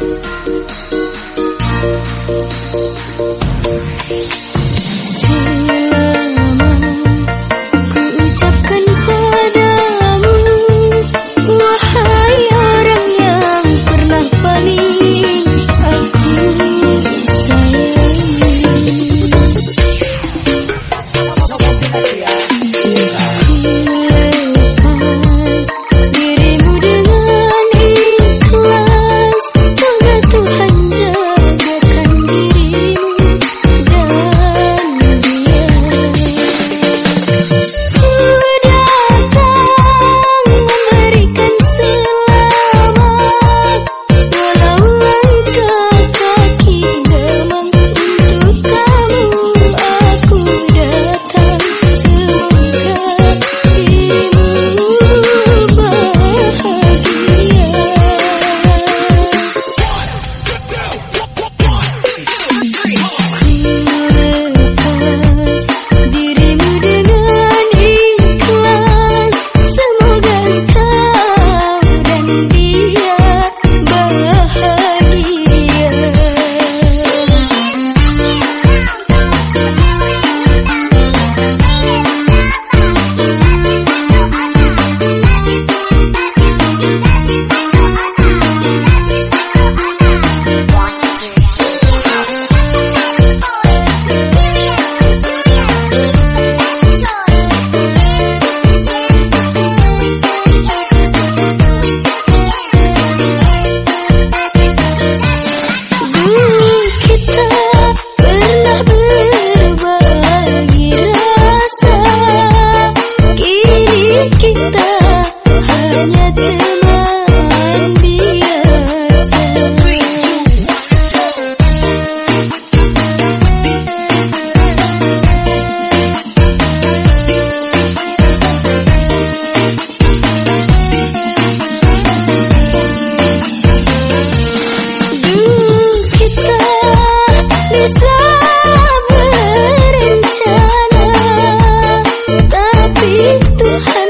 you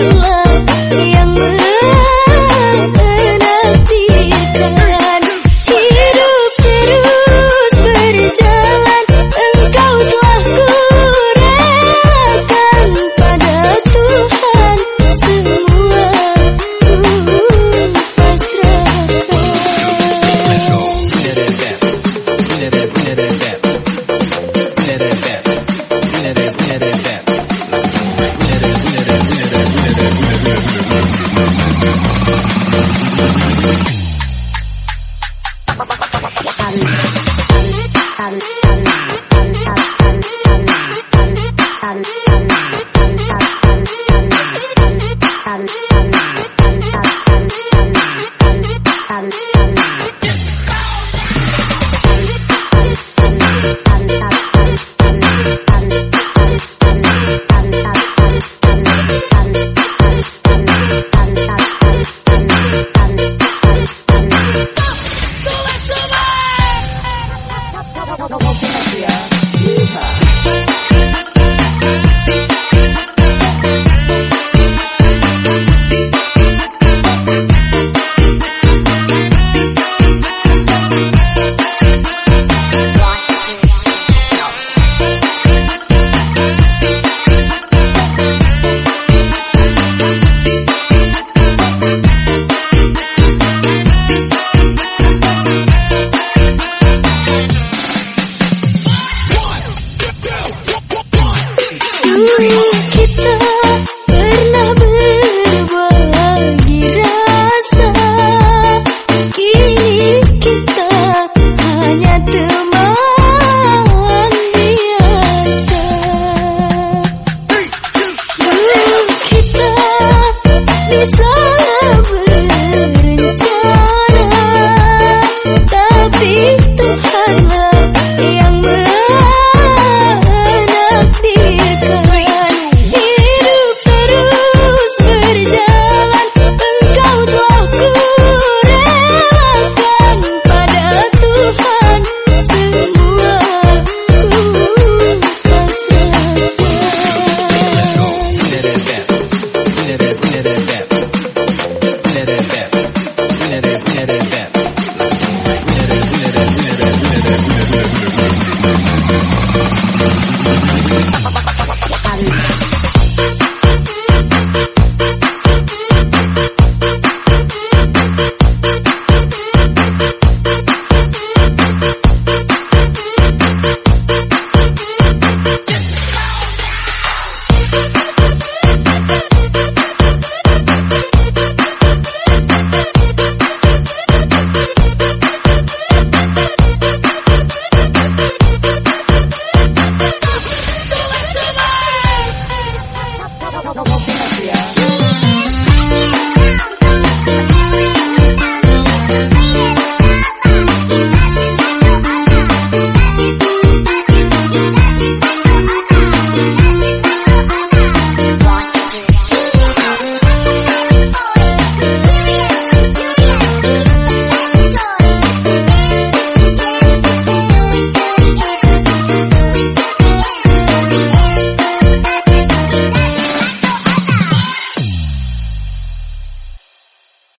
love. tầm tầm tầm